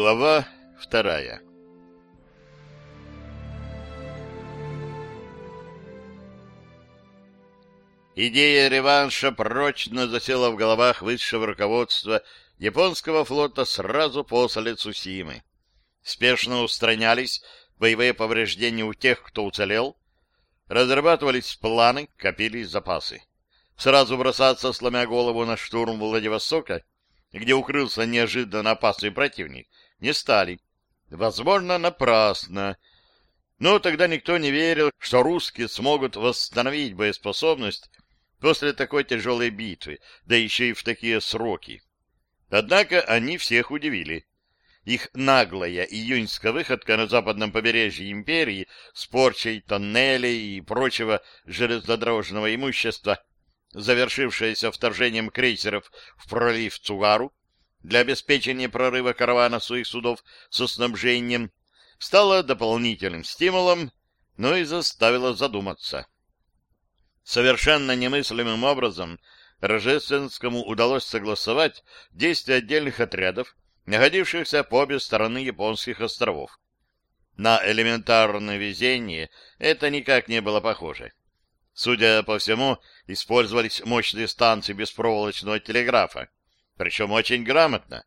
Глава вторая Идея реванша прочно засела в головах высшего руководства японского флота сразу после Цусимы. Спешно устранялись боевые повреждения у тех, кто уцелел, разрабатывались планы, копились запасы. Сразу бросаться, сломя голову на штурм Владивостока, где укрылся неожиданно опасный противник, не стали. Возможно, напрасно. Но тогда никто не верил, что русские смогут восстановить боеспособность после такой тяжелой битвы, да еще и в такие сроки. Однако они всех удивили. Их наглая июньская выходка на западном побережье империи с порчей тоннелей и прочего железнодорожного имущества, завершившаяся вторжением крейсеров в пролив Цугару для обеспечения прорыва каравана своих судов со снабжением, стала дополнительным стимулом, но и заставила задуматься. Совершенно немыслимым образом Рожественскому удалось согласовать действия отдельных отрядов, находившихся по обе стороны японских островов. На элементарное везение это никак не было похоже. Судя по всему, использовались мощные станции беспроволочного телеграфа, причем очень грамотно.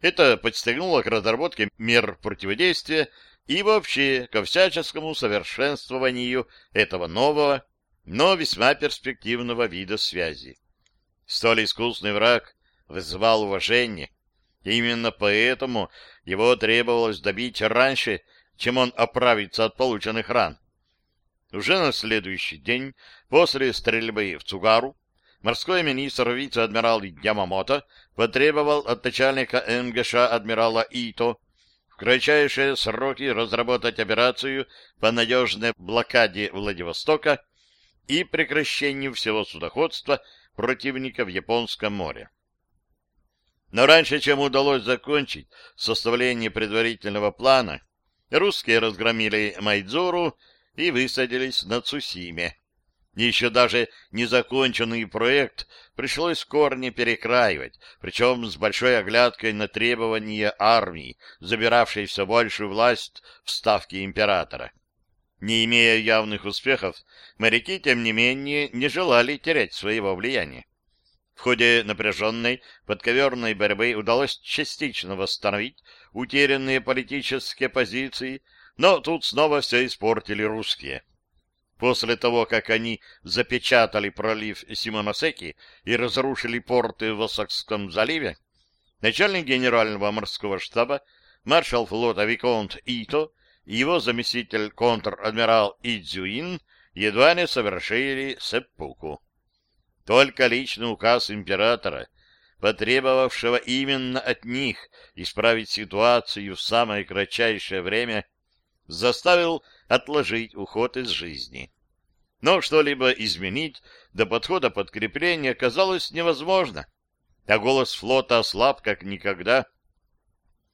Это подстегнуло к разработке мер противодействия и вообще ко всяческому совершенствованию этого нового, но весьма перспективного вида связи. Столь искусный враг вызывал уважение, и именно поэтому его требовалось добить раньше, чем он оправится от полученных ран. Уже на следующий день, после стрельбы в Цугару, морской министр вице-адмирал Ямамото потребовал от начальника МГШ адмирала Ито в кратчайшие сроки разработать операцию по надежной блокаде Владивостока и прекращению всего судоходства противника в Японском море. Но раньше, чем удалось закончить составление предварительного плана, русские разгромили Майдзуру и высадились на Цусиме. Еще даже незаконченный проект пришлось в корне перекраивать, причем с большой оглядкой на требования армии, забиравшей все большую власть в ставке императора. Не имея явных успехов, моряки, тем не менее, не желали терять своего влияния. В ходе напряженной подковерной борьбы удалось частично восстановить утерянные политические позиции, но тут снова все испортили русские. После того, как они запечатали пролив Симоносеки и разрушили порты в Осакском заливе, начальник генерального морского штаба, маршал флота Виконт Ито его заместитель контр-адмирал Идзюин едва не совершили сеппуку. Только личный указ императора, потребовавшего именно от них исправить ситуацию в самое кратчайшее время, заставил отложить уход из жизни. Но что-либо изменить до подхода подкрепления казалось невозможно, а голос флота ослаб как никогда.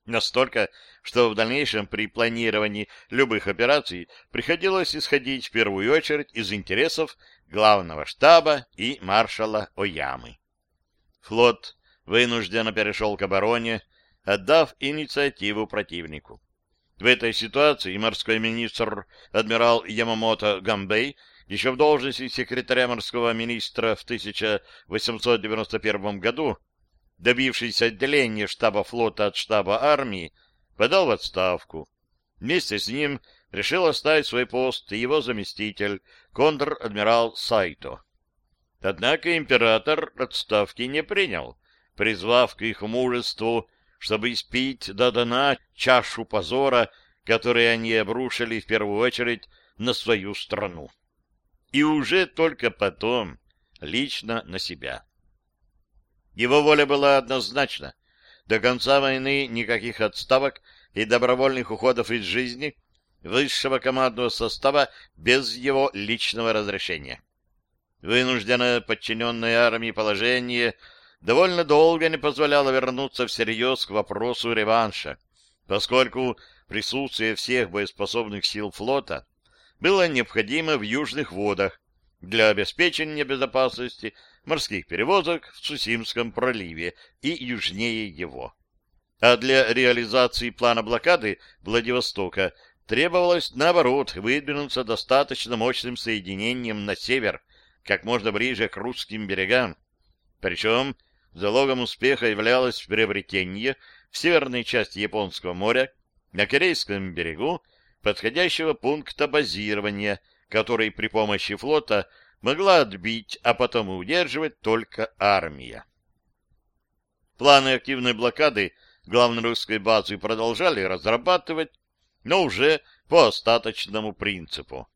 Настолько, что в дальнейшем при планировании любых операций приходилось исходить в первую очередь из интересов главного штаба и маршала Оямы. Флот вынужденно перешел к обороне, отдав инициативу противнику. В этой ситуации морской министр адмирал Ямамото Гамбей еще в должности секретаря морского министра в 1891 году, добившийся отделения штаба флота от штаба армии, подал в отставку. Вместе с ним решил оставить свой пост и его заместитель, контр-адмирал Сайто. Однако император отставки не принял, призвав к их мужеству, чтобы испить до дна чашу позора, которую они обрушили в первую очередь на свою страну. И уже только потом лично на себя. Его воля была однозначна. До конца войны никаких отставок и добровольных уходов из жизни высшего командного состава без его личного разрешения. Вынужденное подчиненное армии положение довольно долго не позволяло вернуться всерьез к вопросу реванша, поскольку присутствие всех боеспособных сил флота было необходимо в южных водах для обеспечения безопасности морских перевозок в Цусимском проливе и южнее его. а для реализации плана блокады Владивостока требовалось, наоборот, выдвинуться достаточно мощным соединением на север, как можно ближе к русским берегам. Причем залогом успеха являлось приобретение в северной части Японского моря, на Корейском берегу, подходящего пункта базирования, который при помощи флота могла отбить, а потом удерживать только армия. Планы активной блокады главной русской базы продолжали разрабатывать, но уже по остаточному принципу.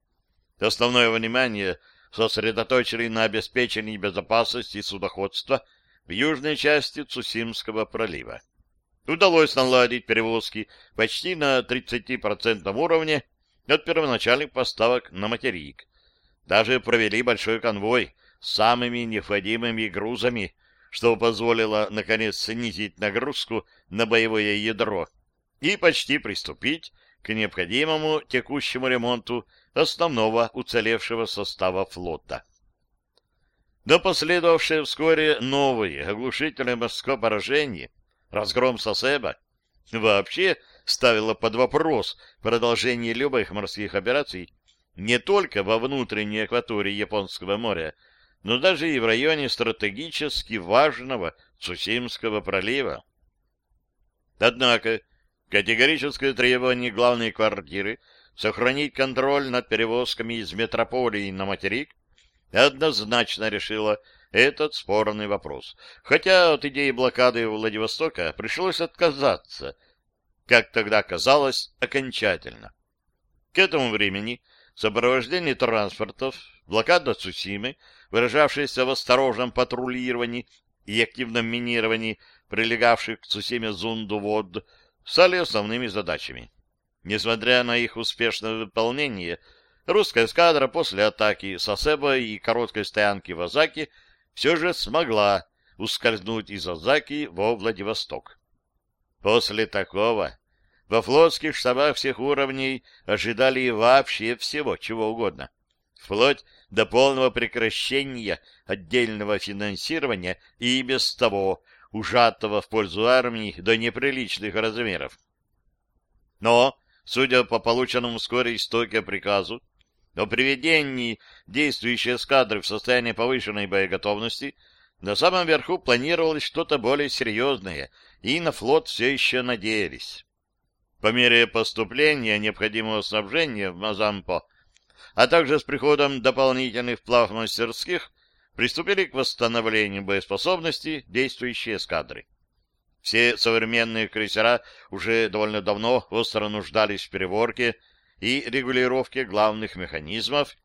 Основное внимание сосредоточили на обеспечении безопасности судоходства в южной части Цусимского пролива. Удалось наладить перевозки почти на 30% уровне от первоначальных поставок на материк. Даже провели большой конвой с самыми необходимыми грузами, что позволило, наконец, снизить нагрузку на боевое ядро и почти приступить к необходимому текущему ремонту основного уцелевшего состава флота. Но последовавшее вскоре новое оглушительное морское поражение, разгром Сосеба, вообще ставило под вопрос продолжение любых морских операций не только во внутренней акватории Японского моря, но даже и в районе стратегически важного Цусимского пролива. Однако категорическое требование главной квартиры сохранить контроль над перевозками из метрополии на материк однозначно решило этот спорный вопрос. Хотя от идеи блокады Владивостока пришлось отказаться, как тогда казалось, окончательно. К этому времени сопровождение транспортов, блокада Цусимы, выражавшаяся в осторожном патрулировании и активном минировании прилегавших к Цусиме Зунду вод, стали основными задачами. Несмотря на их успешное выполнение, русская эскадра после атаки Сосеба и короткой стоянки в Азаке все же смогла ускользнуть из Азаки во Владивосток. После такого во флотских штабах всех уровней ожидали вообще всего, чего угодно, вплоть до полного прекращения отдельного финансирования и без того ужатого в пользу армии до неприличных размеров. Но Судя по полученному вскоре истоке приказу о приведении действующей эскадры в состояние повышенной боеготовности, на самом верху планировалось что-то более серьезное, и на флот все еще надеялись. По мере поступления необходимого снабжения в Мазампо, а также с приходом дополнительных плавмастерских, приступили к восстановлению боеспособности действующей эскадры. Все современные крейсера уже довольно давно остро нуждались в переворке и регулировке главных механизмов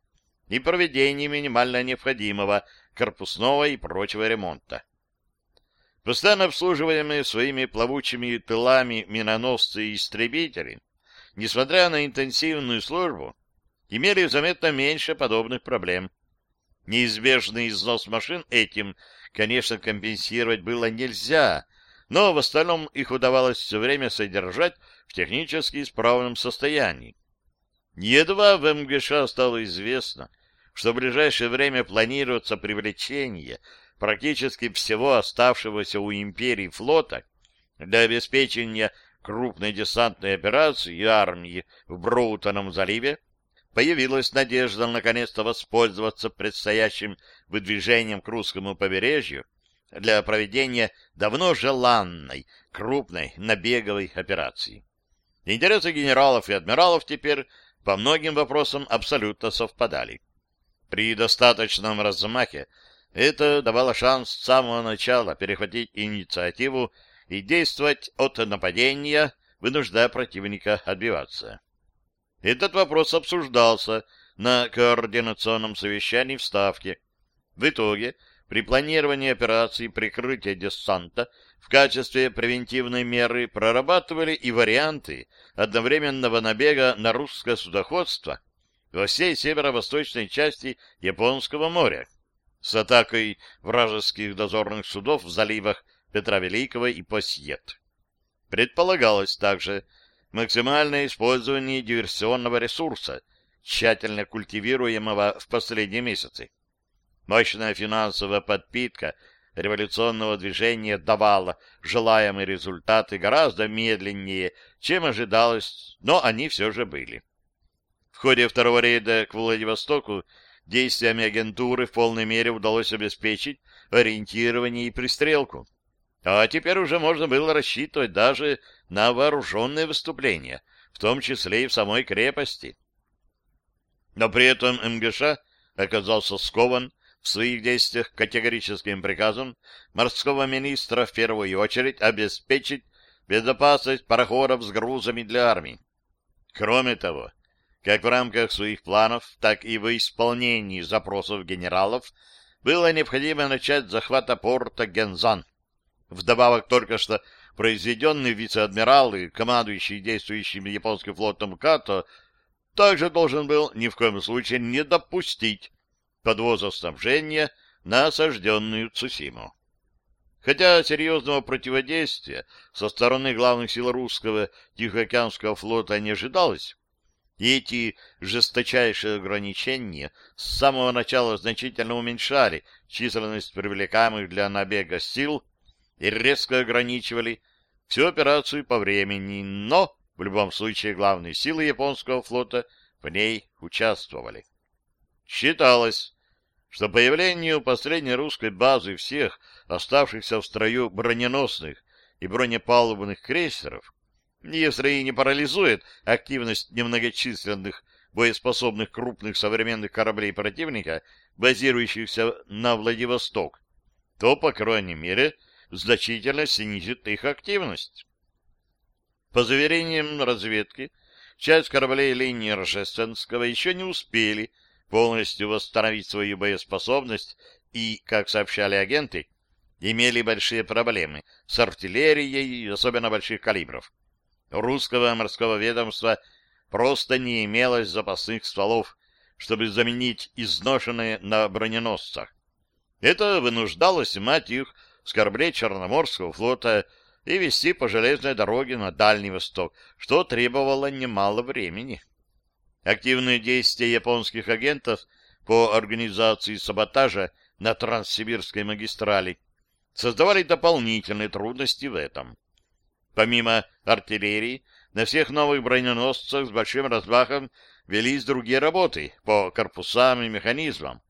и проведении минимально необходимого корпусного и прочего ремонта. Постоянно обслуживаемые своими плавучими тылами миноносцы и истребители, несмотря на интенсивную службу, имели заметно меньше подобных проблем. Неизбежный износ машин этим, конечно, компенсировать было нельзя, но в остальном их удавалось все время содержать в технически исправном состоянии. Едва в МГШ стало известно, что в ближайшее время планируется привлечение практически всего оставшегося у империи флота для обеспечения крупной десантной операции и армии в Броутоном заливе, появилась надежда наконец-то воспользоваться предстоящим выдвижением к русскому побережью для проведения давно желанной крупной набеговой операции. Интересы генералов и адмиралов теперь по многим вопросам абсолютно совпадали. При достаточном размахе это давало шанс с самого начала перехватить инициативу и действовать от нападения, вынуждая противника отбиваться. Этот вопрос обсуждался на координационном совещании в Ставке. В итоге при планировании операции прикрытия десанта в качестве превентивной меры прорабатывали и варианты одновременного набега на русское судоходство во всей северо-восточной части Японского моря с атакой вражеских дозорных судов в заливах Петра Великого и Посьет. Предполагалось также максимальное использование диверсионного ресурса, тщательно культивируемого в последние месяцы. Мощная финансовая подпитка революционного движения давало желаемые результаты гораздо медленнее, чем ожидалось, но они все же были. В ходе второго рейда к Владивостоку действиями агентуры в полной мере удалось обеспечить ориентирование и пристрелку. А теперь уже можно было рассчитывать даже на вооруженные выступления, в том числе и в самой крепости. Но при этом МГШ оказался скован в своих действиях категорическим приказом морского министра в первую очередь обеспечить безопасность пароходов с грузами для армии. Кроме того, как в рамках своих планов, так и в исполнении запросов генералов было необходимо начать захват порта Гензан. Вдобавок только что произведенный вице-адмирал и командующий действующим японским флотом Като также должен был ни в коем случае не допустить подвоза снабжения на осажденную Цусиму. Хотя серьезного противодействия со стороны главных сил русского Тихоокеанского флота не ожидалось, эти жесточайшие ограничения с самого начала значительно уменьшали численность привлекаемых для набега сил и резко ограничивали всю операцию по времени, но в любом случае главные силы японского флота в ней участвовали. Считалось, что появлению последней русской базы всех оставшихся в строю броненосных и бронепалубных крейсеров, если и не парализует активность немногочисленных боеспособных крупных современных кораблей противника, базирующихся на Владивосток, то, по крайней мере, значительно снизит их активность. По заверениям разведки, часть кораблей линии Рожественского еще не успели полностью восстановить свою боеспособность и, как сообщали агенты, имели большие проблемы с артиллерией, особенно больших калибров. Русского морского ведомства просто не имелось запасных стволов, чтобы заменить изношенные на броненосцах. Это вынуждало снимать их с кораблей Черноморского флота и вести по железной дороге на Дальний Восток, что требовало немало времени. Активные действия японских агентов по организации саботажа на Транссибирской магистрали создавали дополнительные трудности в этом. Помимо артиллерии, на всех новых броненосцах с большим размахом велись другие работы по корпусам и механизмам,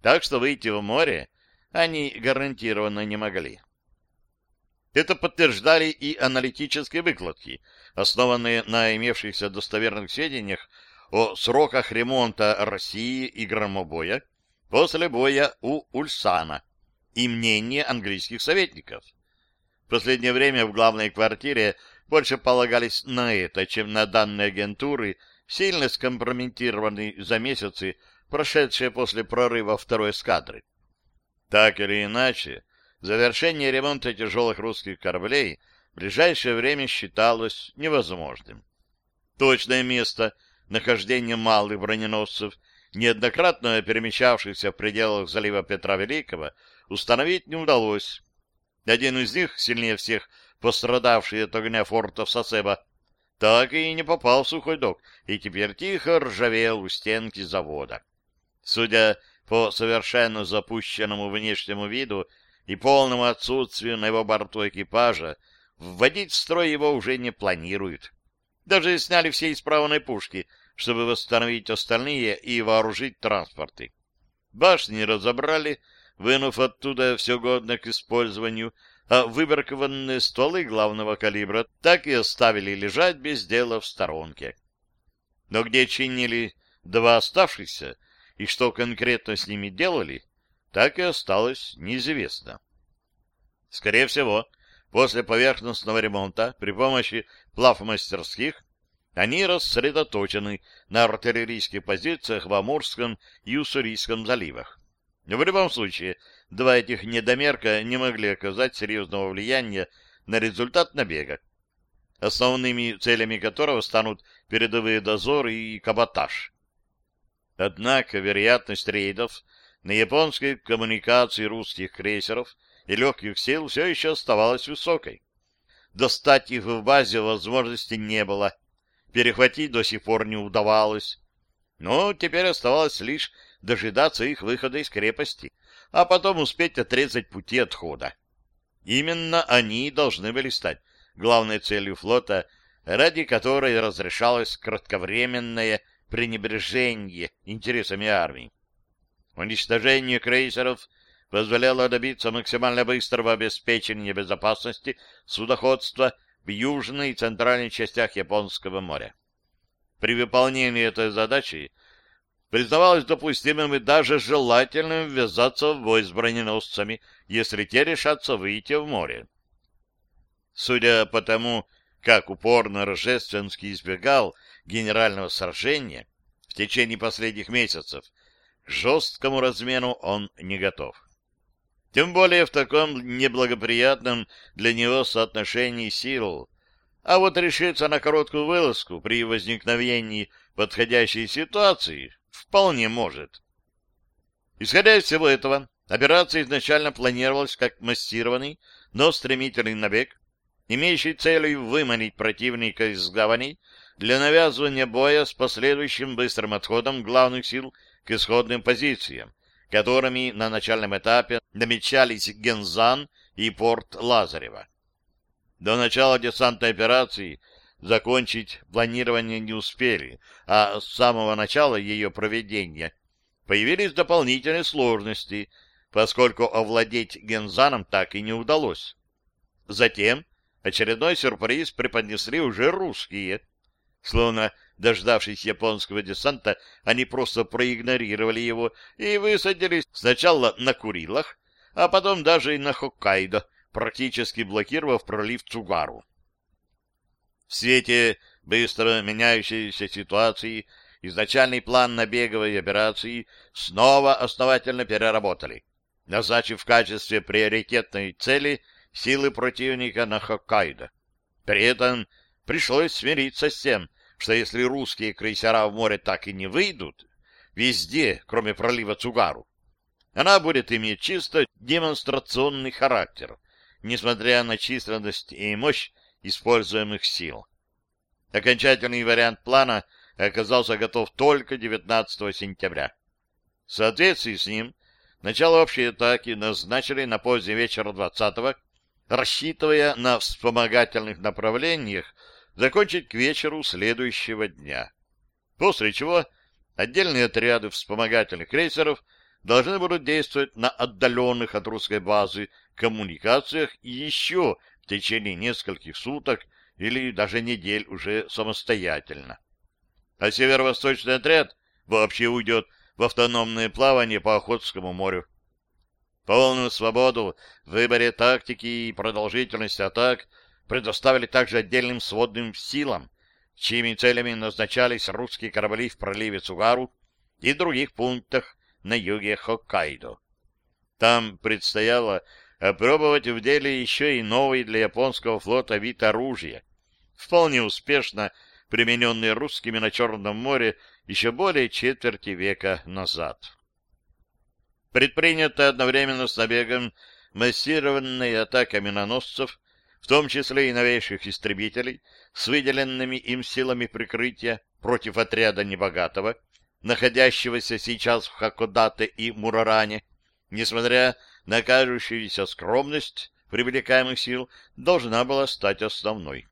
так что выйти в море они гарантированно не могли. Это подтверждали и аналитические выкладки, основанные на имевшихся достоверных сведениях о сроках ремонта России и громобоя после боя у Ульсана и мнение английских советников. В последнее время в главной квартире больше полагались на это, чем на данные агентуры, сильно скомпрометированные за месяцы, прошедшие после прорыва второй эскадры. Так или иначе, завершение ремонта тяжелых русских кораблей в ближайшее время считалось невозможным. Точное место — нахождение малых броненосцев, неоднократно перемещавшихся в пределах залива Петра Великого, установить не удалось. Один из них, сильнее всех пострадавший от огня фортов Сосеба, так и не попал в сухой док, и теперь тихо ржавел у стенки завода. Судя по совершенно запущенному внешнему виду и полному отсутствию на его борту экипажа, вводить в строй его уже не планируют. Даже сняли все исправные пушки, чтобы восстановить остальные и вооружить транспорты. Башни разобрали, вынув оттуда все годное к использованию, а выбракованные стволы главного калибра так и оставили лежать без дела в сторонке. Но где чинили два оставшихся и что конкретно с ними делали, так и осталось неизвестно. Скорее всего, после поверхностного ремонта при помощи плавмастерских они рассредоточены на артиллерийских позициях в Амурском и Уссурийском заливах. В любом случае, два этих недомерка не могли оказать серьезного влияния на результат набега, основными целями которого станут передовые дозоры и каботаж. Однако вероятность рейдов на японской коммуникации русских крейсеров и легких сил все еще оставалась высокой. Достать их в базе возможности не было, перехватить до сих пор не удавалось. Но теперь оставалось лишь дожидаться их выхода из крепости, а потом успеть отрезать пути отхода. Именно они должны были стать главной целью флота, ради которой разрешалось кратковременное пренебрежение интересами армии. Уничтожение крейсеров позволяло добиться максимально быстрого обеспечения безопасности судоходства в южной и центральной частях Японского моря. При выполнении этой задачи признавалось допустимым и даже желательным ввязаться в бой с броненосцами, если те решатся выйти в море. Судя по тому, как упорно Рожественский избегал генерального сражения в течение последних месяцев, к жесткому размену он не готов. Тем более в таком неблагоприятном для него соотношении сил. А вот решиться на короткую вылазку при возникновении подходящей ситуации вполне может. Исходя из всего этого, операция изначально планировалась как массированный, но стремительный набег, имеющий целью выманить противника из гаваней для навязывания боя с последующим быстрым отходом главных сил к исходным позициям, которыми на начальном этапе намечались Гензан и порт Лазарева. До начала десантной операции закончить планирование не успели, а с самого начала ее проведения появились дополнительные сложности, поскольку овладеть Гензаном так и не удалось. Затем очередной сюрприз преподнесли уже русские. Словно Дождавшись японского десанта, они просто проигнорировали его и высадились сначала на Курилах, а потом даже и на Хоккайдо, практически блокировав пролив Цугару. В свете быстро меняющейся ситуации изначальный план набеговой операции снова основательно переработали, назначив в качестве приоритетной цели силы противника на Хоккайдо. При этом пришлось смириться с тем, что если русские крейсера в море так и не выйдут, везде, кроме пролива Цугару, она будет иметь чисто демонстрационный характер, несмотря на численность и мощь используемых сил. Окончательный вариант плана оказался готов только 19 сентября. В соответствии с ним, начало общей атаки назначили на поздний вечер 20-го, рассчитывая на вспомогательных направлениях закончить к вечеру следующего дня. После чего отдельные отряды вспомогательных крейсеров должны будут действовать на отдаленных от русской базы коммуникациях еще в течение нескольких суток или даже недель уже самостоятельно. А северо-восточный отряд вообще уйдет в автономное плавание по Охотскому морю. Полную свободу в выборе тактики и продолжительности атак предоставили также отдельным сводным силам, чьими целями назначались русские корабли в проливе Цугару и других пунктах на юге Хоккайдо. Там предстояло опробовать в деле еще и новый для японского флота вид оружия, вполне успешно примененный русскими на Черном море еще более четверти века назад. Предпринятая одновременно с набегом массированная атака миноносцев в том числе и новейших истребителей, с выделенными им силами прикрытия против отряда Небогатого, находящегося сейчас в Хакодате и Мураране, несмотря на кажущуюся скромность привлекаемых сил, должна была стать основной.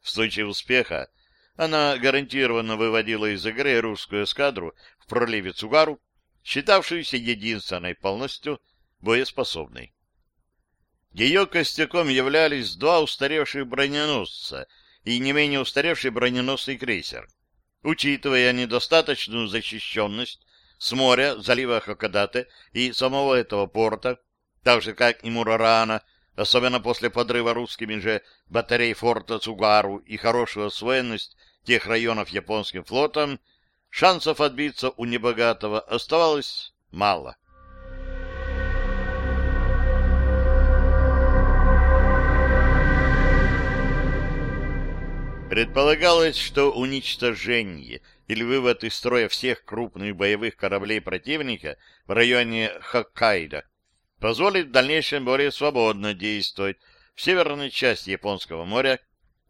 В случае успеха она гарантированно выводила из игры русскую эскадру в проливе Цугару, считавшуюся единственной полностью боеспособной. Ее костяком являлись два устаревших броненосца и не менее устаревший броненосный крейсер. Учитывая недостаточную защищенность с моря, залива Хокодате и самого этого порта, так же, как и Мурарана, особенно после подрыва русскими же батарей форта Цугару и хорошую освоенность тех районов японским флотом, шансов отбиться у небогатого оставалось мало. Предполагалось, что уничтожение или вывод из строя всех крупных боевых кораблей противника в районе Хоккайдо позволит в дальнейшем более свободно действовать в северной части Японского моря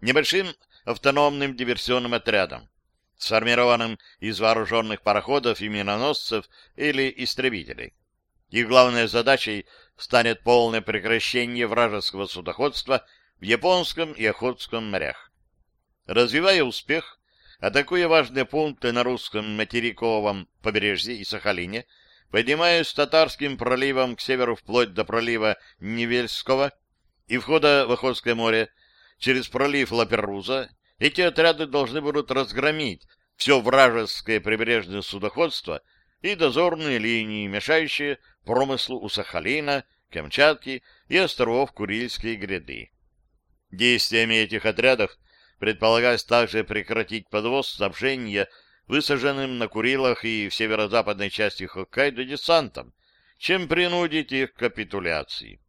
небольшим автономным диверсионным отрядом, сформированным из вооруженных пароходов и миноносцев или истребителей. Их главной задачей станет полное прекращение вражеского судоходства в Японском и Охотском морях. Развивая успех, атакуя важные пункты на русском материковом побережье и Сахалине, поднимаясь Татарским проливом к северу вплоть до пролива Невельского и входа в Охотское море, через пролив Лаперуза, эти отряды должны будут разгромить все вражеское прибрежное судоходство и дозорные линии, мешающие промыслу у Сахалина, Камчатки и островов Курильской гряды. Действиями этих отрядов предполагалось также прекратить подвоз снабжения высаженным на Курилах и в северо-западной части Хоккайдо десантом, чем принудить их к капитуляции.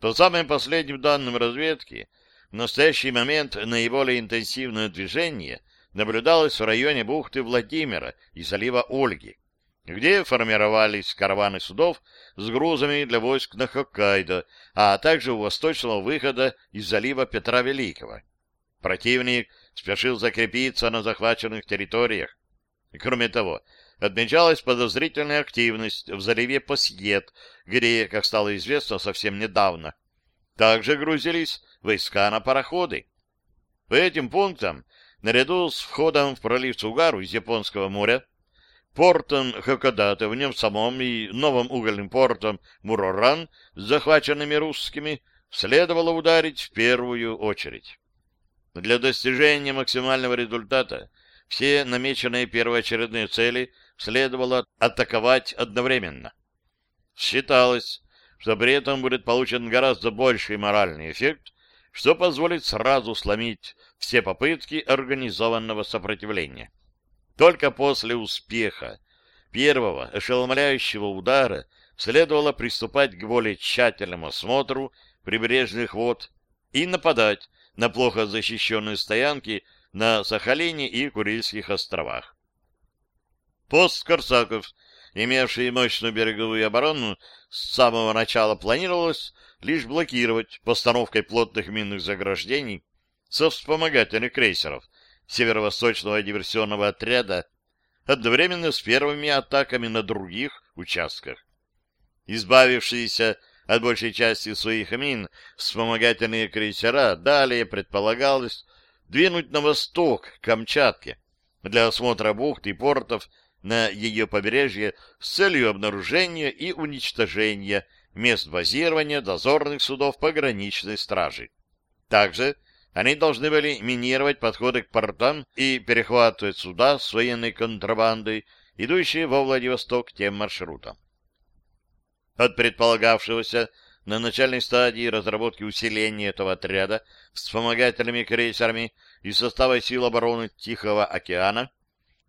По самым последним данным разведки, в настоящий момент наиболее интенсивное движение наблюдалось в районе бухты Владимира и залива Ольги, где формировались караваны судов с грузами для войск на Хоккайдо, а также у восточного выхода из залива Петра Великого. Противник спешил закрепиться на захваченных территориях. Кроме того, отмечалась подозрительная активность в заливе Посьет, где, как стало известно совсем недавно, также грузились войска на пароходы. По этим пунктам, наряду с входом в пролив Цугару из Японского моря, портом Хокодате в нем самом и новым угольным портом Муроран с захваченными русскими следовало ударить в первую очередь. Для достижения максимального результата все намеченные первоочередные цели следовало атаковать одновременно. Считалось, что при этом будет получен гораздо больший моральный эффект, что позволит сразу сломить все попытки организованного сопротивления. Только после успеха первого ошеломляющего удара следовало приступать к более тщательному осмотру прибрежных вод и нападать на плохо защищенные стоянки на Сахалине и Курильских островах. Пост Корсаков, имевший мощную береговую оборону, с самого начала планировалось лишь блокировать постановкой плотных минных заграждений со вспомогательных крейсеров северо-восточного диверсионного отряда одновременно с первыми атаками на других участках. Избавившиеся от большей части своих мин вспомогательные крейсера далее предполагалось двинуть на восток к Камчатке для осмотра бухт и портов на ее побережье с целью обнаружения и уничтожения мест базирования дозорных судов пограничной стражи. Также они должны были минировать подходы к портам и перехватывать суда с военной контрабандой, идущие во Владивосток тем маршрутом. От предполагавшегося на начальной стадии разработки усиления этого отряда вспомогательными крейсерами из состава сил обороны Тихого океана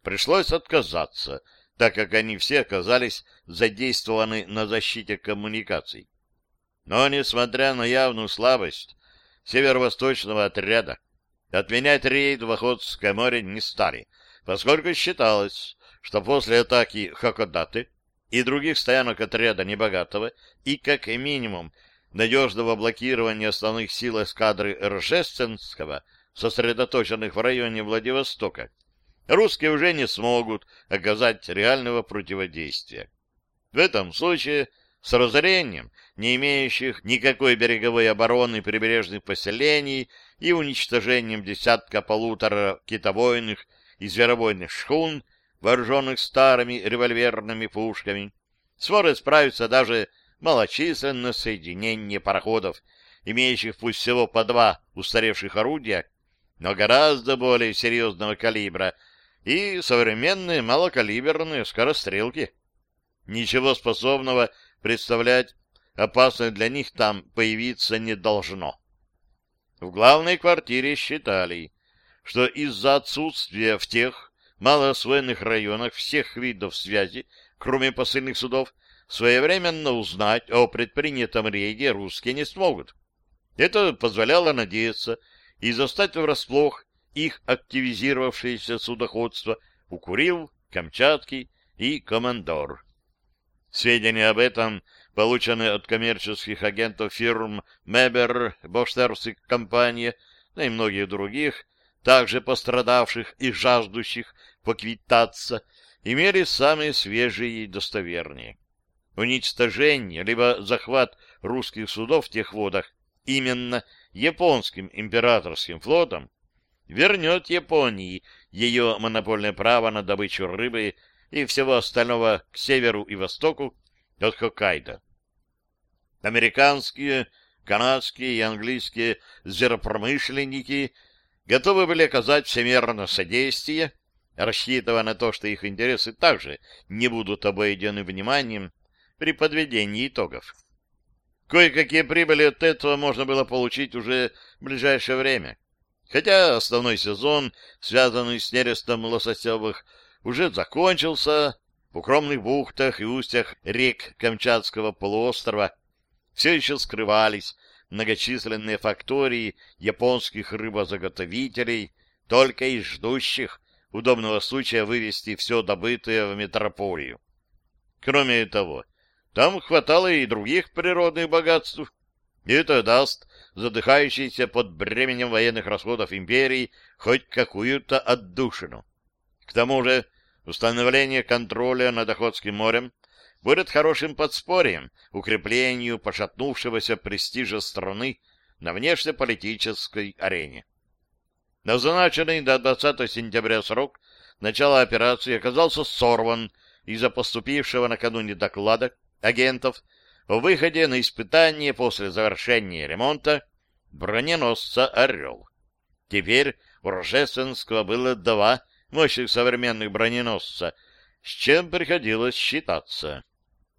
пришлось отказаться, так как они все оказались задействованы на защите коммуникаций. Но, несмотря на явную слабость северо-восточного отряда, отменять рейд в Охотское море не стали, поскольку считалось, что после атаки Хакодаты и других стоянок отряда Небогатого и, как минимум, надежного блокирования основных сил эскадры Ржественского, сосредоточенных в районе Владивостока, русские уже не смогут оказать реального противодействия. В этом случае с разорением не имеющих никакой береговой обороны прибрежных поселений и уничтожением десятка-полутора китобойных и зверобойных шхун вооруженных старыми револьверными пушками, сможет справиться даже малочисленное соединение пароходов, имеющих пусть всего по два устаревших орудия, но гораздо более серьезного калибра и современные малокалиберные скорострелки. Ничего способного представлять опасно для них там появиться не должно. В главной квартире считали, что из-за отсутствия в тех малоосвоенных районах всех видов связи, кроме посыльных судов, своевременно узнать о предпринятом рейде русские не смогут. Это позволяло надеяться и застать врасплох их активизировавшееся судоходство у Курил, Камчатки и Командор. Сведения об этом, полученные от коммерческих агентов фирм Мебер, Боштерс и компания, да и многих других, также пострадавших и жаждущих поквитаться, имели самые свежие и достовернее. Уничтожение либо захват русских судов в тех водах именно японским императорским флотом вернет Японии ее монопольное право на добычу рыбы и всего остального к северу и востоку от Хоккайдо. Американские, канадские и английские зверопромышленники готовы были оказать всемерное содействие, рассчитывая на то, что их интересы также не будут обойдены вниманием при подведении итогов. Кое-какие прибыли от этого можно было получить уже в ближайшее время. Хотя основной сезон, связанный с нерестом лососевых, уже закончился, в укромных бухтах и устьях рек Камчатского полуострова все еще скрывались многочисленные фактории японских рыбозаготовителей, только и ждущих удобного случая вывести все добытое в метрополию. Кроме того, там хватало и других природных богатств. И это даст задыхающейся под бременем военных расходов империи хоть какую-то отдушину. К тому же установление контроля над Охотским морем будет хорошим подспорьем укреплению пошатнувшегося престижа страны на внешнеполитической арене. Назначенный до 20 сентября срок начала операции оказался сорван из-за поступившего накануне доклада агентов о выходе на испытание после завершения ремонта броненосца «Орел». Теперь у Рожественского было два мощных современных броненосца, с чем приходилось считаться.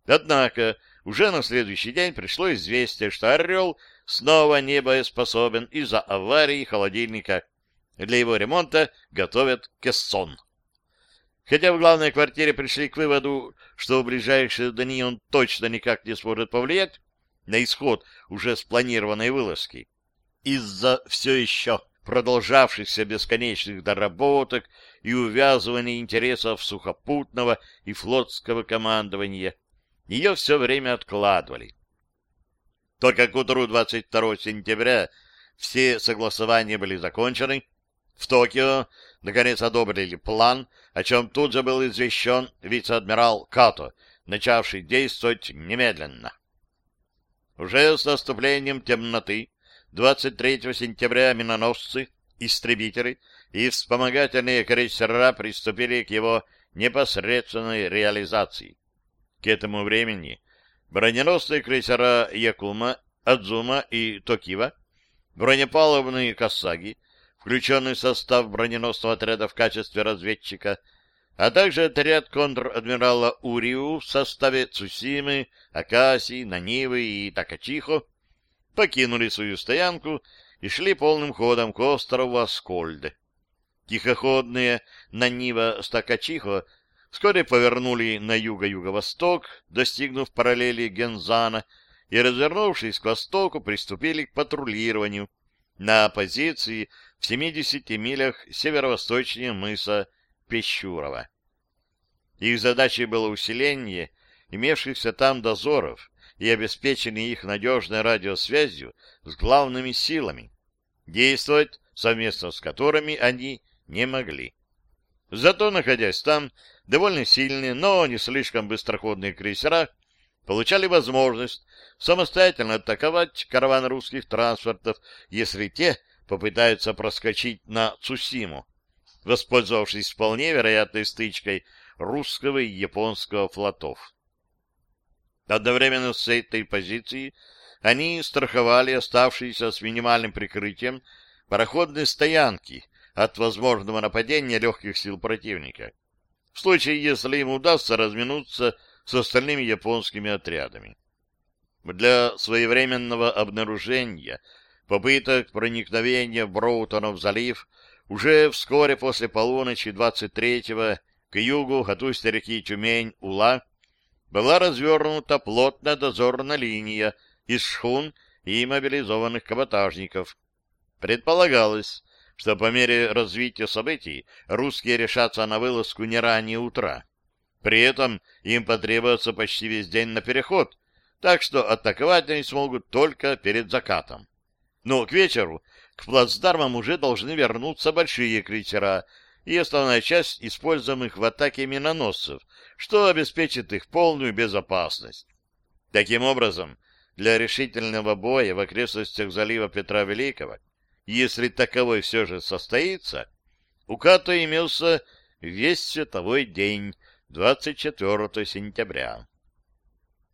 Однако уже на следующий день пришло известие, что «Орел» снова не боеспособен из-за аварии холодильника. Для его ремонта готовят кессон. Хотя в главной квартире пришли к выводу, что в ближайшие дни он точно никак не сможет повлиять на исход уже спланированной вылазки. Из-за все еще продолжавшихся бесконечных доработок и увязывания интересов сухопутного и флотского командования, ее все время откладывали. Только к утру 22 сентября все согласования были закончены. В Токио наконец одобрили план, о чем тут же был извещен вице-адмирал Като, начавший действовать немедленно. Уже с наступлением темноты 23 сентября миноносцы, истребители и вспомогательные крейсера приступили к его непосредственной реализации. К этому времени броненосные крейсера Якума, Адзума и Токива, бронепалубные Касаги, включенный в состав броненосного отряда в качестве разведчика, а также отряд контр-адмирала Уриу в составе Цусимы, Акаси, Нанивы и Такачихо, покинули свою стоянку и шли полным ходом к острову Аскольде. Тихоходные Нанива с Такачихо вскоре повернули на юго-юго-восток, достигнув параллели Гензана, и, развернувшись к востоку, приступили к патрулированию на позиции в 70 милях северо-восточнее мыса Пещурова. Их задачей было усиление имевшихся там дозоров и обеспечение их надежной радиосвязью с главными силами, действовать совместно с которыми они не могли. Зато, находясь там, довольно сильные, но не слишком быстроходные крейсера получали возможность самостоятельно атаковать караван русских транспортов, если те попытаются проскочить на Цусиму, воспользовавшись вполне вероятной стычкой русского и японского флотов. Одновременно с этой позиции они страховали оставшиеся с минимальным прикрытием пароходные стоянки от возможного нападения легких сил противника, в случае, если им удастся разминуться с остальными японскими отрядами. Для своевременного обнаружения попыток проникновения в Броутонов залив уже вскоре после полуночи 23-го к югу от устья реки Тюмень-Ула была развернута плотная дозорная линия из шхун и мобилизованных каботажников. Предполагалось, что по мере развития событий русские решатся на вылазку не ранее утра. При этом им потребуется почти весь день на переход, так что атаковать они смогут только перед закатом. Но к вечеру к плацдармам уже должны вернуться большие крейсера и основная часть используемых в атаке миноносцев, что обеспечит их полную безопасность. Таким образом, для решительного боя в окрестностях залива Петра Великого, если таковой все же состоится, у Като имелся весь световой день 24 сентября.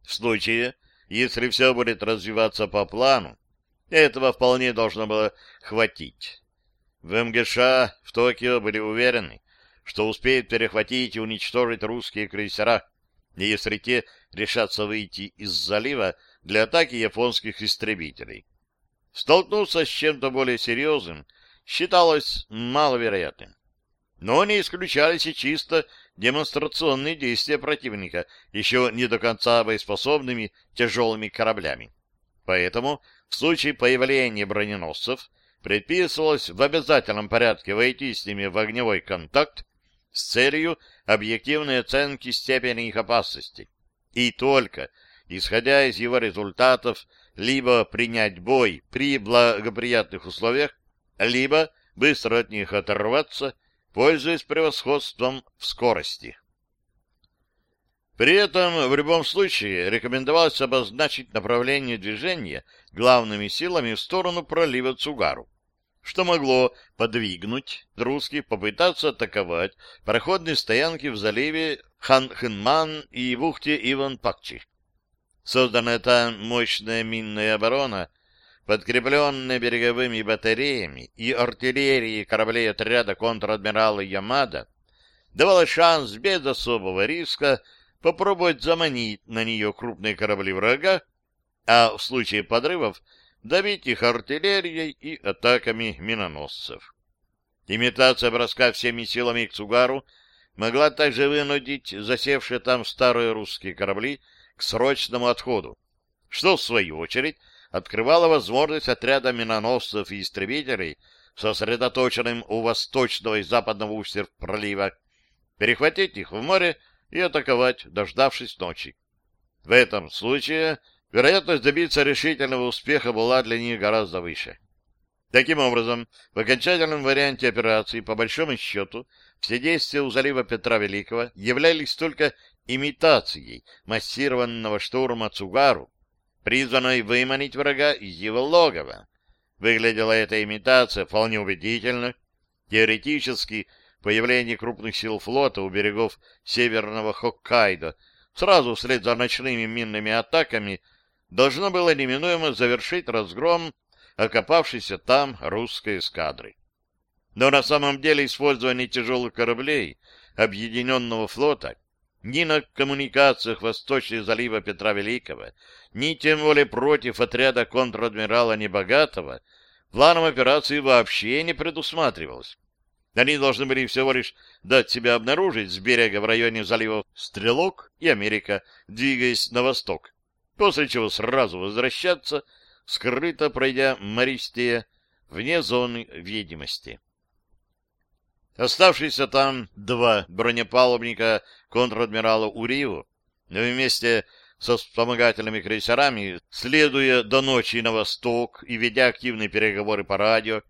В случае, если все будет развиваться по плану, этого вполне должно было хватить. В МГШ в Токио были уверены, что успеют перехватить и уничтожить русские крейсера, если те решатся выйти из залива для атаки японских истребителей. Столкнуться с чем-то более серьезным считалось маловероятным. Но не исключались и чисто демонстрационные действия противника, еще не до конца боеспособными тяжелыми кораблями. Поэтому в случае появления броненосцев предписывалось в обязательном порядке войти с ними в огневой контакт с целью объективной оценки степени их опасности. И только, исходя из его результатов, либо принять бой при благоприятных условиях, либо быстро от них оторваться, пользуясь превосходством в скорости. При этом в любом случае рекомендовалось обозначить направление движения главными силами в сторону пролива Цугару, что могло подвигнуть русских попытаться атаковать пароходные стоянки в заливе Хан-Хынман и бухте Иван-Пакчи. Созданная там мощная минная оборона, подкрепленная береговыми батареями и артиллерией кораблей отряда контр-адмирала Ямада, давала шанс без особого риска попробовать заманить на нее крупные корабли врага, а в случае подрывов давить их артиллерией и атаками миноносцев. Имитация броска всеми силами к Цугару могла также вынудить засевшие там старые русские корабли к срочному отходу, что, в свою очередь, открывало возможность отряда миноносцев и истребителей, сосредоточенным у восточного и западного устья пролива, перехватить их в море и атаковать, дождавшись ночи. В этом случае вероятность добиться решительного успеха была для них гораздо выше. Таким образом, в окончательном варианте операции, по большому счету, все действия у залива Петра Великого являлись только имитацией массированного штурма Цугару, призванной выманить врага из его логова. Выглядела эта имитация вполне убедительно. Теоретически, появление крупных сил флота у берегов северного Хоккайдо сразу вслед за ночными минными атаками должно было неминуемо завершить разгром окопавшейся там русской эскадры. Но на самом деле использование тяжелых кораблей объединенного флота ни на коммуникациях восточных залива Петра Великого, ни тем более против отряда контр-адмирала Небогатого планом операции вообще не предусматривалось. Они должны были всего лишь дать себя обнаружить с берега в районе залива Стрелок и Америка, двигаясь на восток, после чего сразу возвращаться, скрыто пройдя Мористея, вне зоны видимости. Оставшиеся там два бронепалубника контр-адмирала Уриу вместе со вспомогательными крейсерами, следуя до ночи на восток и ведя активные переговоры по радио,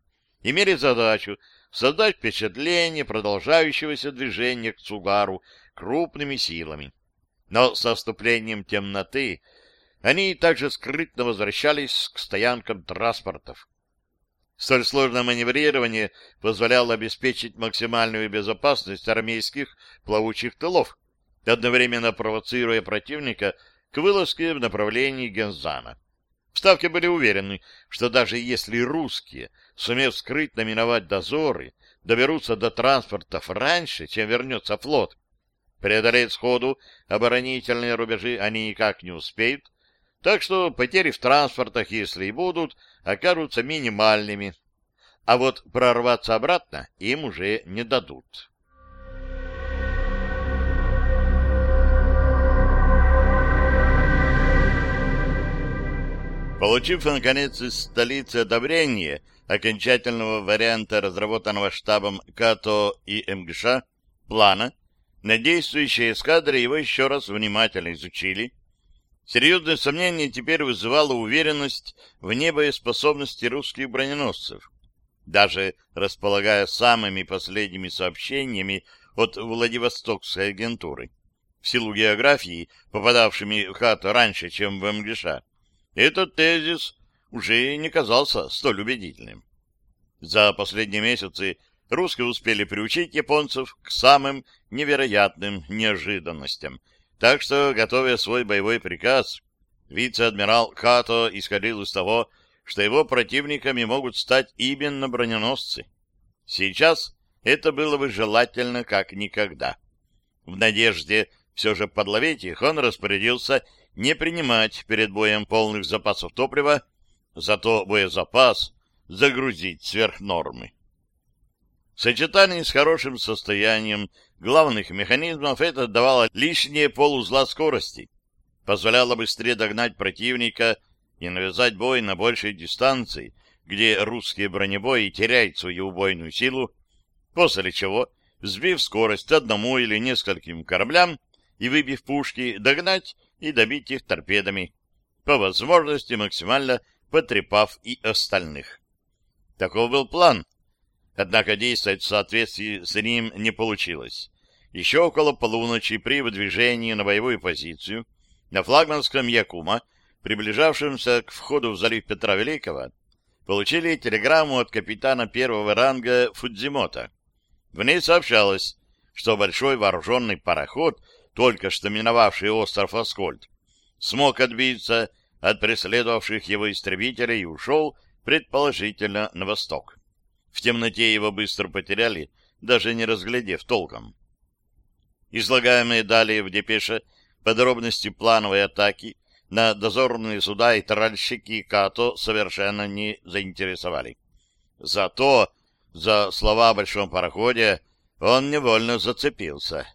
имели задачу создать впечатление продолжающегося движения к Цугару крупными силами. Но со вступлением темноты они также скрытно возвращались к стоянкам транспортов. Столь сложное маневрирование позволяло обеспечить максимальную безопасность армейских плавучих тылов, одновременно провоцируя противника к вылазке в направлении Гензана. Ставки были уверены, что даже если русские, сумев скрытно миновать дозоры, доберутся до транспортов раньше, чем вернется флот, преодолеть сходу оборонительные рубежи они никак не успеют, так что потери в транспортах, если и будут, окажутся минимальными, а вот прорваться обратно им уже не дадут. Получив, наконец, из столицы одобрение окончательного варианта, разработанного штабом КАТО и МГШ, плана, на действующие эскадры его еще раз внимательно изучили. Серьезное сомнение теперь вызывало уверенность в небоеспособности русских броненосцев. даже располагая самыми последними сообщениями от Владивостокской агентуры, в силу географии, попадавшими в хату раньше, чем в МГШ. Этот тезис уже не казался столь убедительным. За последние месяцы русские успели приучить японцев к самым невероятным неожиданностям, так что, готовя свой боевой приказ, вице-адмирал Като исходил из того, что его противниками могут стать именно броненосцы. Сейчас это было бы желательно как никогда. В надежде все же подловить их, он распорядился не принимать перед боем полных запасов топлива, зато боезапас загрузить сверх нормы. В сочетании с хорошим состоянием главных механизмов это давало лишние полузла скорости, позволяло быстрее догнать противника и навязать бой на большей дистанции, где русские бронебои теряют свою убойную силу, после чего, сбив скорость одному или нескольким кораблям и выбив пушки, догнать и добить их торпедами, по возможности максимально потрепав и остальных. Таков был план, Однако действовать в соответствии с ним не получилось. Еще около полуночи при выдвижении на боевую позицию на флагманском Якума, приближавшемся к входу в залив Петра Великого, получили телеграмму от капитана первого ранга Фудзимота. В ней сообщалось, что большой вооруженный пароход, только что миновавший остров Аскольд, смог отбиться от преследовавших его истребителей и ушел, предположительно, на восток. В темноте его быстро потеряли, даже не разглядев толком. Излагаемые далее в депеше подробности плановой атаки на дозорные суда и тральщики Като совершенно не заинтересовали. Зато за слова о большом пароходе он невольно зацепился.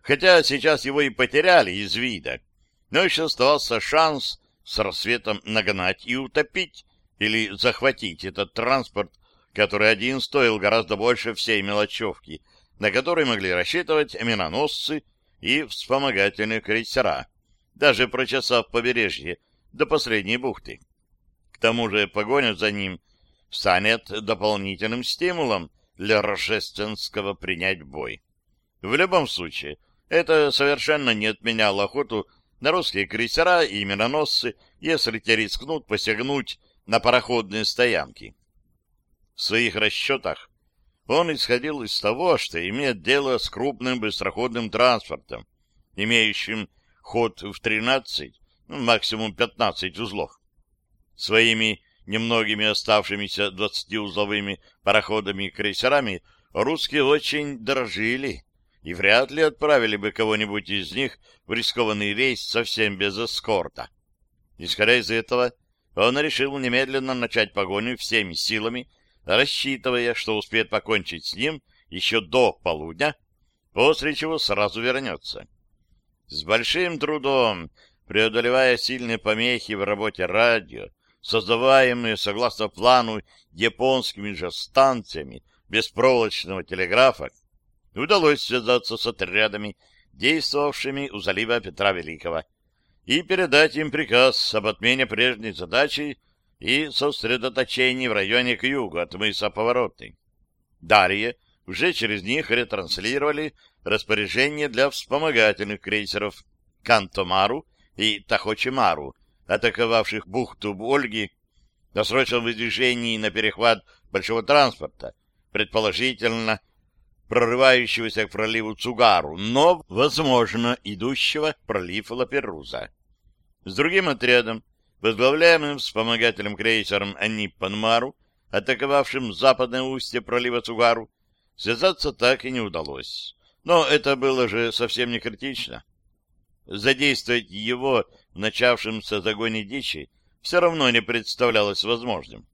Хотя сейчас его и потеряли из вида, но еще оставался шанс с рассветом нагнать и утопить или захватить этот транспорт который один стоил гораздо больше всей мелочевки, на которой могли рассчитывать миноносцы и вспомогательные крейсера, даже прочесав побережье до последней бухты. К тому же погоня за ним станет дополнительным стимулом для рождественского принять бой. В любом случае, это совершенно не отменяло охоту на русские крейсера и миноносцы, если те рискнут посягнуть на пароходные стоянки. В своих расчетах он исходил из того, что имеет дело с крупным быстроходным транспортом, имеющим ход в 13, ну, максимум 15 узлов. Своими немногими оставшимися 20-узловыми пароходами и крейсерами русские очень дорожили и вряд ли отправили бы кого-нибудь из них в рискованный рейс совсем без эскорта. Исходя из этого, он решил немедленно начать погоню всеми силами рассчитывая, что успеет покончить с ним еще до полудня, после чего сразу вернется. С большим трудом, преодолевая сильные помехи в работе радио, создаваемые, согласно плану, японскими же станциями беспроволочного телеграфа, удалось связаться с отрядами, действовавшими у залива Петра Великого, и передать им приказ об отмене прежней задачи и сосредоточений в районе к югу от мыса Поворотный. Далее уже через них ретранслировали распоряжение для вспомогательных крейсеров Кантомару и Тахочимару, атаковавших бухту Ольги, о срочном выдвижении на перехват большого транспорта, предположительно прорывающегося к проливу Цугару, но, возможно, идущего к проливу Лаперуза. С другим отрядом возглавляемым вспомогательным крейсером Аниппанмару, атаковавшим западное устье пролива Цугару, связаться так и не удалось. Но это было же совсем не критично. Задействовать его в начавшемся загоне дичи все равно не представлялось возможным.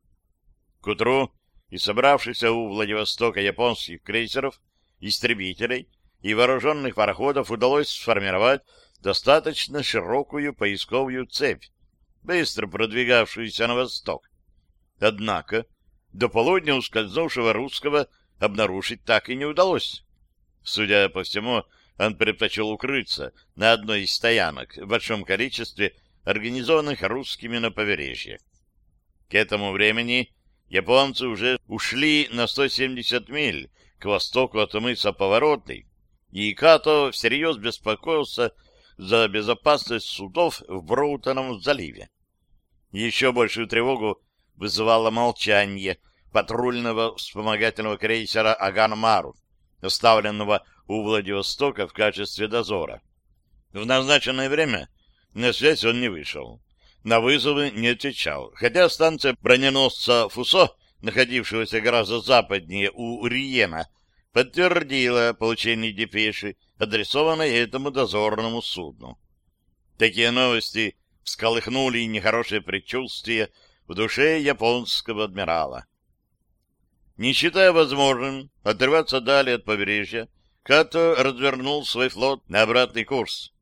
К утру и собравшихся у Владивостока японских крейсеров, истребителей и вооруженных пароходов удалось сформировать достаточно широкую поисковую цепь, быстро продвигавшуюся на восток. Однако до полудня ускользнувшего русского обнаружить так и не удалось. Судя по всему, он предпочел укрыться на одной из стоянок в большом количестве, организованных русскими на побережье. К этому времени Японцы уже ушли на 170 миль к востоку от мыса Поворотный, и Като всерьез беспокоился за безопасность судов в Броутоном заливе. Еще большую тревогу вызывало молчание патрульного вспомогательного крейсера «Аган-Мару», оставленного у Владивостока в качестве дозора. В назначенное время на связь он не вышел. На вызовы не отвечал, хотя станция броненосца «Фусо», находившегося гораздо западнее у Риена, подтвердила получение депеши, адресованной этому дозорному судну. Такие новости всколыхнули нехорошее предчувствие в душе японского адмирала. Не считая возможным отрываться далее от побережья, Като развернул свой флот на обратный курс.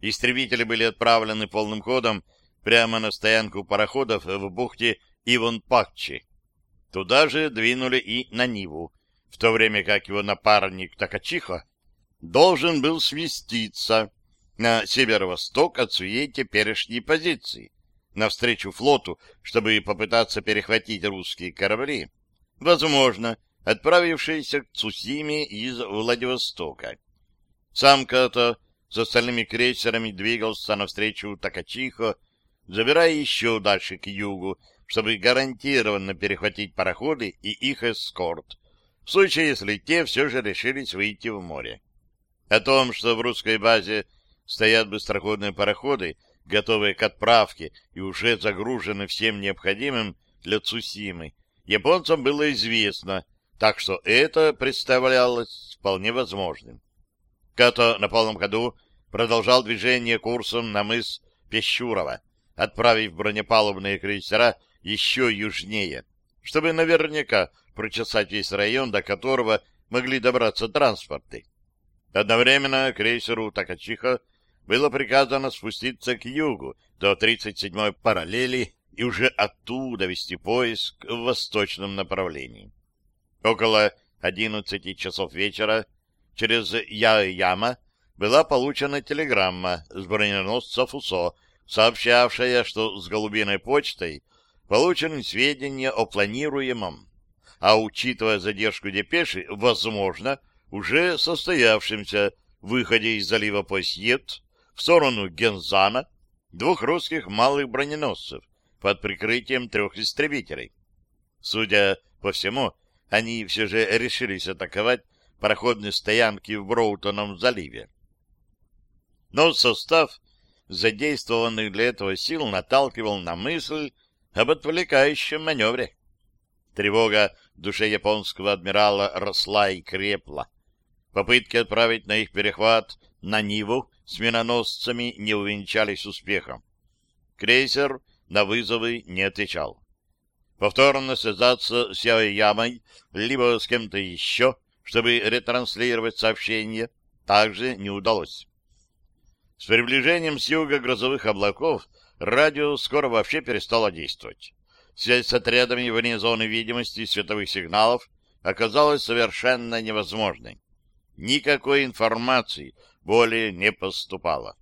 Истребители были отправлены полным ходом прямо на стоянку пароходов в бухте Ивон-Пакчи. Туда же двинули и на Ниву, в то время как его напарник Такачиха должен был свеститься на северо-восток от своей теперешней позиции, навстречу флоту, чтобы попытаться перехватить русские корабли, возможно, отправившиеся к Цусиме из Владивостока. Сам Като с остальными крейсерами двигался навстречу Такачихо, забирая еще дальше к югу, чтобы гарантированно перехватить пароходы и их эскорт, в случае, если те все же решились выйти в море. О том, что в русской базе стоят быстроходные пароходы, готовые к отправке и уже загружены всем необходимым для Цусимы, японцам было известно, так что это представлялось вполне возможным. Като на полном ходу продолжал движение курсом на мыс Пещурова, отправив бронепалубные крейсера еще южнее, чтобы наверняка прочесать весь район, до которого могли добраться транспорты. Одновременно крейсеру Такачиха было приказано спуститься к югу до 37-й параллели и уже оттуда вести поиск в восточном направлении. Около 11 часов вечера через Яяма была получена телеграмма с броненосца Фусо, сообщавшая, что с голубиной почтой получены сведения о планируемом, а учитывая задержку депеши, возможно, уже состоявшемся выходе из залива Посьет в сторону Гензана двух русских малых броненосцев под прикрытием трех истребителей. Судя по всему, они все же решились атаковать пароходные стоянки в Броутоном заливе. Но состав задействованных для этого сил наталкивал на мысль об отвлекающем маневре. Тревога в душе японского адмирала росла и крепла. Попытки отправить на их перехват на Ниву с миноносцами не увенчались успехом. Крейсер на вызовы не отвечал. Повторно связаться с Ямой либо с кем-то еще, чтобы ретранслировать сообщение, также не удалось. С приближением с юга грозовых облаков радио скоро вообще перестало действовать. Связь с отрядами вне зоны видимости световых сигналов оказалась совершенно невозможной. Никакой информации более не поступало.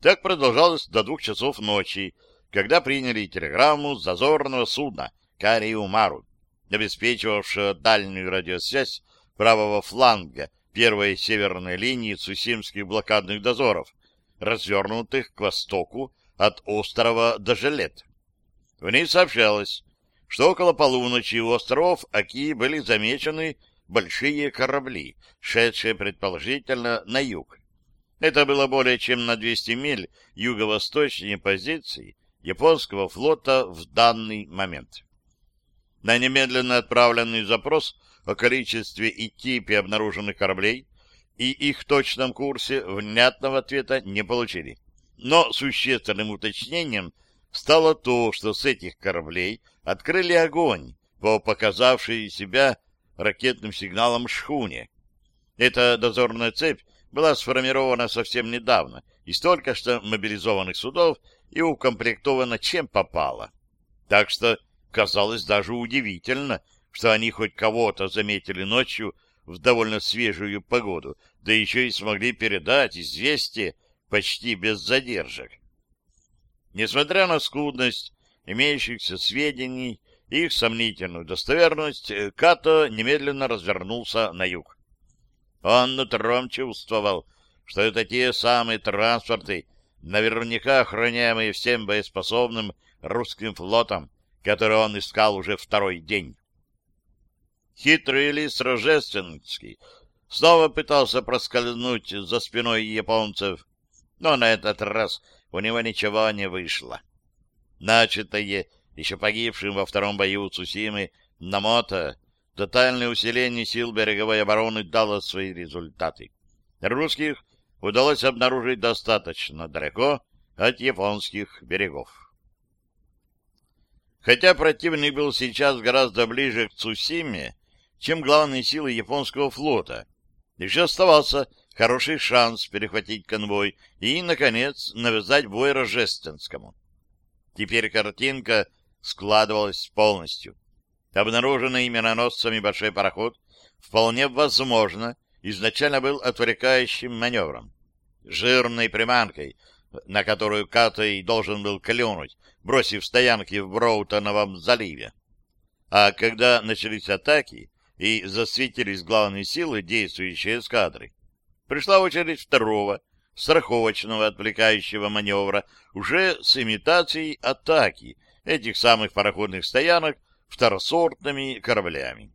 Так продолжалось до двух часов ночи, когда приняли телеграмму с зазорного судна Кариумару, обеспечивавшего дальнюю радиосвязь правого фланга первой северной линии Цусимских блокадных дозоров, развернутых к востоку от острова Дожелет. В ней сообщалось, что около полуночи у островов Аки были замечены большие корабли, шедшие предположительно на юг. Это было более чем на 200 миль юго-восточнее позиции японского флота в данный момент. На немедленно отправленный запрос о количестве и типе обнаруженных кораблей и их точном курсе внятного ответа не получили. Но существенным уточнением стало то, что с этих кораблей открыли огонь по показавшей себя ракетным сигналом шхуне. Эта дозорная цепь была сформирована совсем недавно из только что мобилизованных судов и укомплектована чем попало. Так что казалось даже удивительно, что они хоть кого-то заметили ночью в довольно свежую погоду, да еще и смогли передать известие почти без задержек. Несмотря на скудность имеющихся сведений их сомнительную достоверность, Като немедленно развернулся на юг. Он нутром чувствовал, что это те самые транспорты, наверняка охраняемые всем боеспособным русским флотом, который он искал уже второй день. Хитрый лис Рожественский снова пытался проскользнуть за спиной японцев, но на этот раз у него ничего не вышло. Начатое еще погибшим во втором бою Цусимы Намото, тотальное усиление сил береговой обороны дало свои результаты. Русских удалось обнаружить достаточно далеко от японских берегов. Хотя противник был сейчас гораздо ближе к Цусиме, чем главные силы японского флота, еще оставался хороший шанс перехватить конвой и, наконец, навязать бой Рожественскому. Теперь картинка складывалась полностью. Обнаруженный миноносцами большой пароход вполне возможно изначально был отвлекающим маневром, жирной приманкой, на которую Катай должен был клюнуть, бросив стоянки в Броутоновом заливе. А когда начались атаки и засветились главные силы действующей эскадры, пришла очередь второго, страховочного отвлекающего маневра, уже с имитацией атаки этих самых пароходных стоянок второсортными кораблями.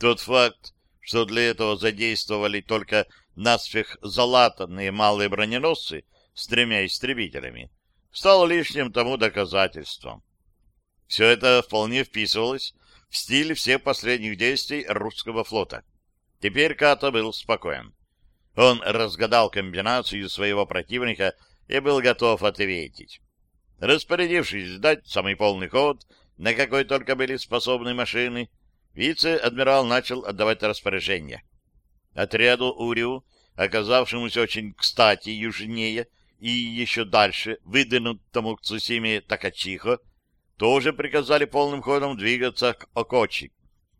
Тот факт, что для этого задействовали только наспех залатанные малые броненосцы с тремя истребителями, стал лишним тому доказательством. Все это вполне вписывалось в стиль всех последних действий русского флота. Теперь Като был спокоен. Он разгадал комбинацию своего противника и был готов ответить. Распорядившись дать самый полный ход, на какой только были способны машины, вице-адмирал начал отдавать распоряжения. Отряду Урю, оказавшемуся очень кстати южнее и еще дальше, выдвинутому к Цусиме Такачихо, тоже приказали полным ходом двигаться к Окочи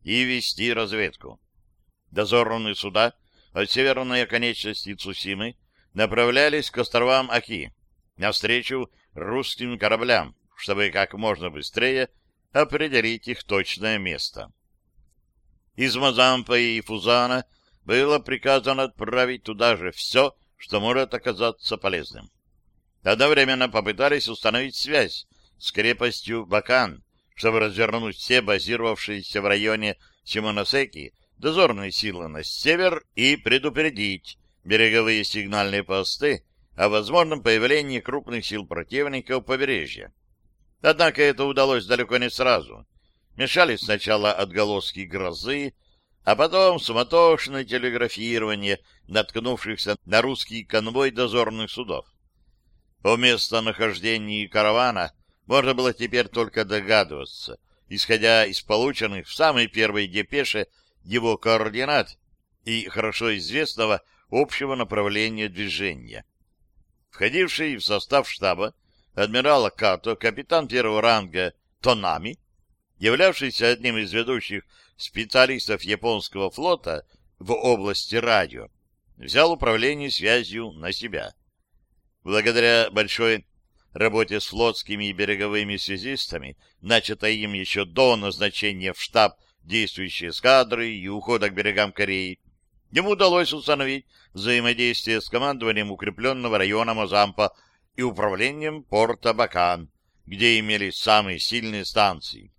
и вести разведку. Дозорные суда — от северной оконечности Цусимы направлялись к островам Аки, навстречу русским кораблям, чтобы как можно быстрее определить их точное место. Из Мазампа и Фузана было приказано отправить туда же все, что может оказаться полезным. Одновременно попытались установить связь с крепостью Бакан, чтобы развернуть все базировавшиеся в районе Симоносеки дозорные силы на север и предупредить береговые сигнальные посты о возможном появлении крупных сил противника у побережья. Однако это удалось далеко не сразу. Мешали сначала отголоски грозы, а потом суматошное телеграфирование наткнувшихся на русский конвой дозорных судов. О местонахождении каравана можно было теперь только догадываться, исходя из полученных в самой первой депеше его координат и хорошо известного общего направления движения. Входивший в состав штаба адмирала Като, капитан первого ранга Тонами, являвшийся одним из ведущих специалистов японского флота в области радио, взял управление связью на себя. Благодаря большой работе с флотскими и береговыми связистами, начатой им еще до назначения в штаб действующие эскадры и ухода к берегам Кореи, ему удалось установить взаимодействие с командованием укрепленного района Мозампа и управлением порта Бакан, где имелись самые сильные станции.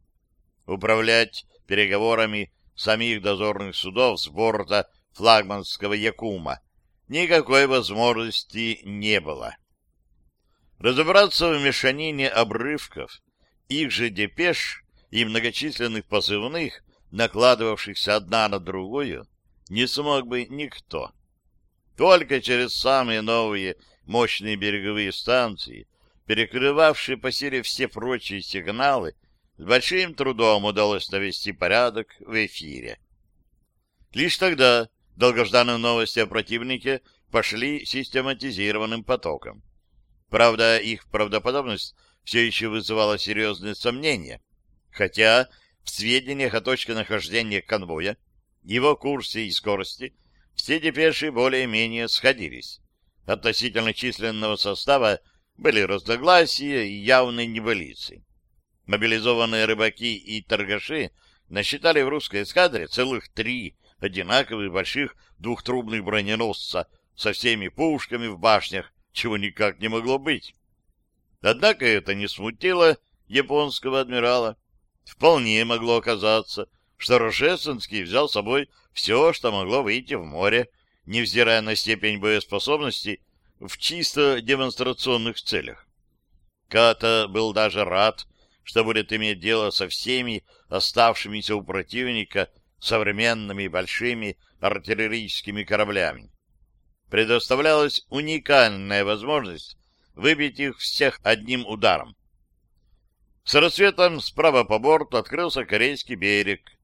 Управлять переговорами самих дозорных судов с борта флагманского Якума никакой возможности не было. Разобраться в мешанине обрывков, их же депеш и многочисленных позывных накладывавшихся одна на другую, не смог бы никто. Только через самые новые мощные береговые станции, перекрывавшие по силе все прочие сигналы, с большим трудом удалось навести порядок в эфире. Лишь тогда долгожданные новости о противнике пошли систематизированным потоком. Правда, их правдоподобность все еще вызывала серьезные сомнения, хотя в сведениях о точке нахождения конвоя, его курсе и скорости все депеши более-менее сходились. Относительно численного состава были разногласия и явные небылицы. Мобилизованные рыбаки и торгаши насчитали в русской эскадре целых три одинаковых больших двухтрубных броненосца со всеми пушками в башнях, чего никак не могло быть. Однако это не смутило японского адмирала. Вполне могло оказаться, что Рожественский взял с собой все, что могло выйти в море, невзирая на степень боеспособности в чисто демонстрационных целях. Ката был даже рад, что будет иметь дело со всеми оставшимися у противника современными большими артиллерийскими кораблями. Предоставлялась уникальная возможность выбить их всех одним ударом. С рассветом справа по борту открылся корейский берег.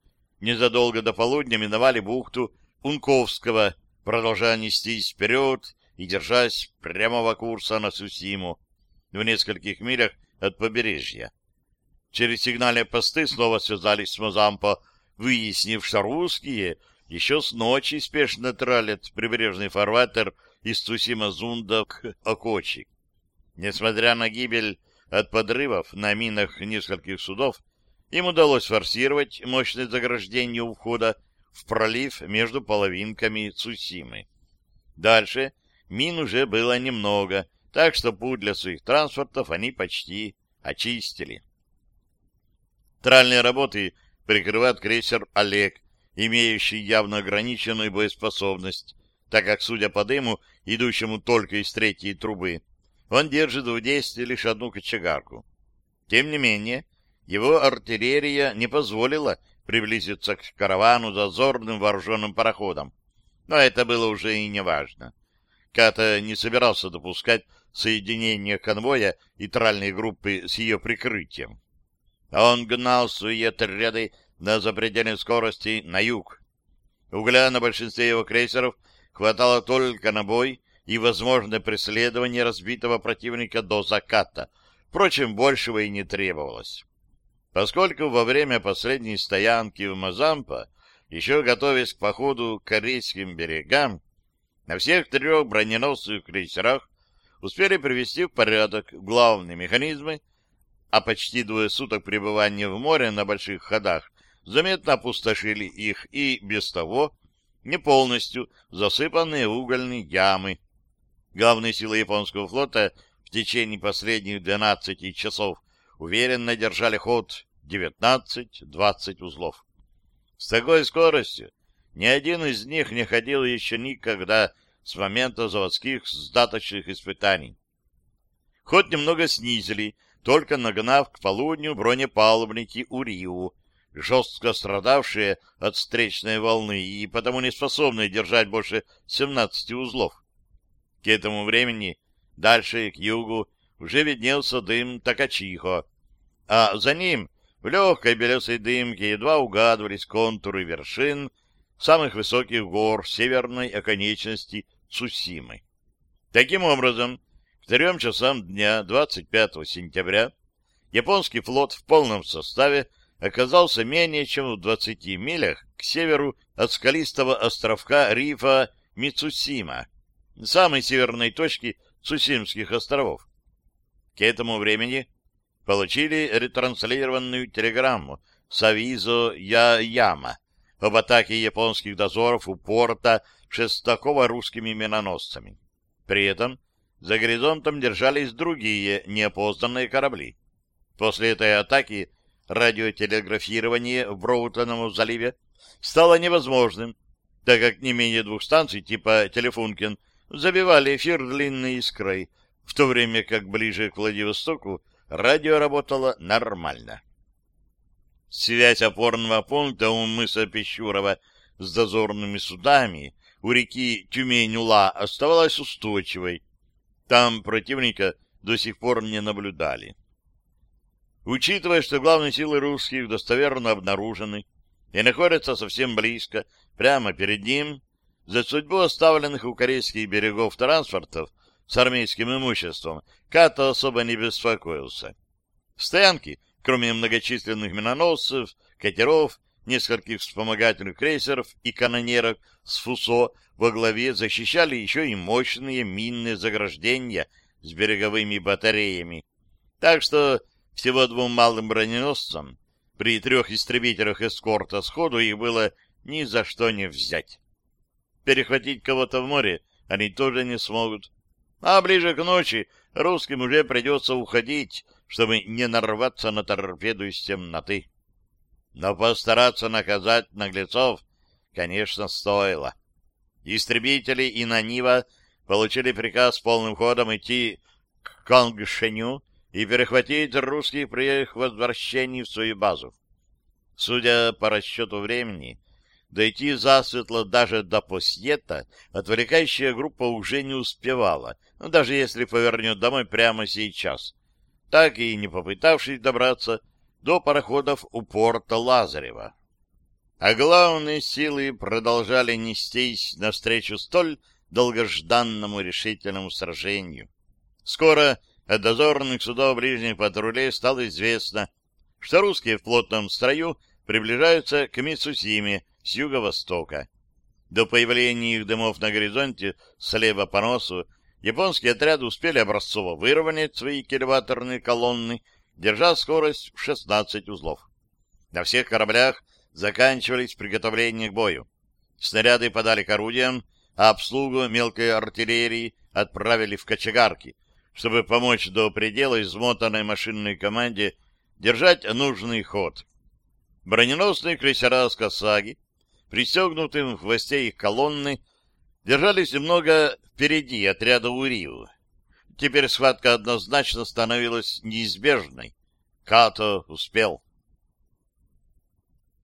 Незадолго до полудня миновали бухту Унковского, продолжая нестись вперед и держась прямого курса на Сусиму в нескольких милях от побережья. Через сигнальные посты снова связались с Мозампо, выяснив, что русские еще с ночи спешно тралят прибрежный фарватер из Цусима-Зунда к Окочи. Несмотря на гибель от подрывов на минах нескольких судов, им удалось форсировать мощное заграждение у входа в пролив между половинками Цусимы. Дальше мин уже было немного, так что путь для своих транспортов они почти очистили. Тральные работы прикрывает крейсер «Олег», имеющий явно ограниченную боеспособность, так как, судя по дыму, идущему только из третьей трубы, он держит в действии лишь одну кочегарку. Тем не менее, его артиллерия не позволила приблизиться к каравану дозорным вооруженным пароходам. Но это было уже и не важно. Ката не собирался допускать соединение конвоя и тральной группы с ее прикрытием. Он гнал свои отряды на запредельной скорости на юг. Угля на большинстве его крейсеров хватало только на бой и возможное преследование разбитого противника до заката. Впрочем, большего и не требовалось. Поскольку во время последней стоянки в Мазампа, еще готовясь к походу к корейским берегам, на всех трех броненосных крейсерах успели привести в порядок главные механизмы, а почти двое суток пребывания в море на больших ходах заметно опустошили их и без того не полностью засыпанные угольные ямы. Главные силы японского флота в течение последних 12 часов уверенно держали ход 19-20 узлов. С такой скоростью ни один из них не ходил еще никогда с момента заводских сдаточных испытаний. Ход немного снизили, только нагнав к полудню бронепалубники Уриу, жестко страдавшие от встречной волны и потому не способные держать больше 17 узлов. К этому времени дальше, к югу, уже виднелся дым Такачихо, а за ним в легкой белесой дымке едва угадывались контуры вершин самых высоких гор северной оконечности Цусимы. Таким образом, к трем часам дня 25 сентября японский флот в полном составе оказался менее чем в 20 милях к северу от скалистого островка рифа Мицусима, самой северной точки Цусимских островов. К этому времени получили ретранслированную телеграмму с авизо Я-Яма об атаке японских дозоров у порта Шестакова русскими миноносцами. При этом за горизонтом держались другие неопознанные корабли. После этой атаки радиотелеграфирование в Броутоновом заливе стало невозможным, так как не менее двух станций типа «Телефункен» забивали эфир длинной искрой, в то время как ближе к Владивостоку радио работало нормально. Связь опорного пункта у мыса Пещурова с дозорными судами у реки Тюмень-Ула оставалась устойчивой. Там противника до сих пор не наблюдали. Учитывая, что главные силы русских достоверно обнаружены и находятся совсем близко, прямо перед ним, за судьбу оставленных у корейских берегов транспортов с армейским имуществом Като особо не беспокоился. Стоянки, кроме многочисленных миноносцев, катеров, нескольких вспомогательных крейсеров и канонерок с ФУСО во главе защищали еще и мощные минные заграждения с береговыми батареями. Так что Всего двум малым броненосцам при трех истребителях эскорта сходу их было ни за что не взять. Перехватить кого-то в море они тоже не смогут. А ближе к ночи русским уже придется уходить, чтобы не нарваться на торпеду из темноты. Но постараться наказать наглецов, конечно, стоило. Истребители и Нанива получили приказ полным ходом идти к Конгшеню и перехватить русских при их возвращении в свою базу. Судя по расчету времени, дойти засветло даже до Посьета отвлекающая группа уже не успевала, даже если повернет домой прямо сейчас, так и не попытавшись добраться до пароходов у порта Лазарева. А главные силы продолжали нестись навстречу столь долгожданному решительному сражению. Скоро от дозорных судов ближних патрулей стало известно, что русские в плотном строю приближаются к Мицусиме с юго-востока. До появления их дымов на горизонте слева по носу японские отряды успели образцово выровнять свои кильваторные колонны, держа скорость в 16 узлов. На всех кораблях заканчивались приготовления к бою. Снаряды подали к орудиям, а обслугу мелкой артиллерии отправили в кочегарки, чтобы помочь до предела измотанной машинной команде держать нужный ход. Броненосные крейсера Скасаги, пристегнутым в хвосте их колонны, держались немного впереди отряда Уриу. Теперь схватка однозначно становилась неизбежной. Като успел.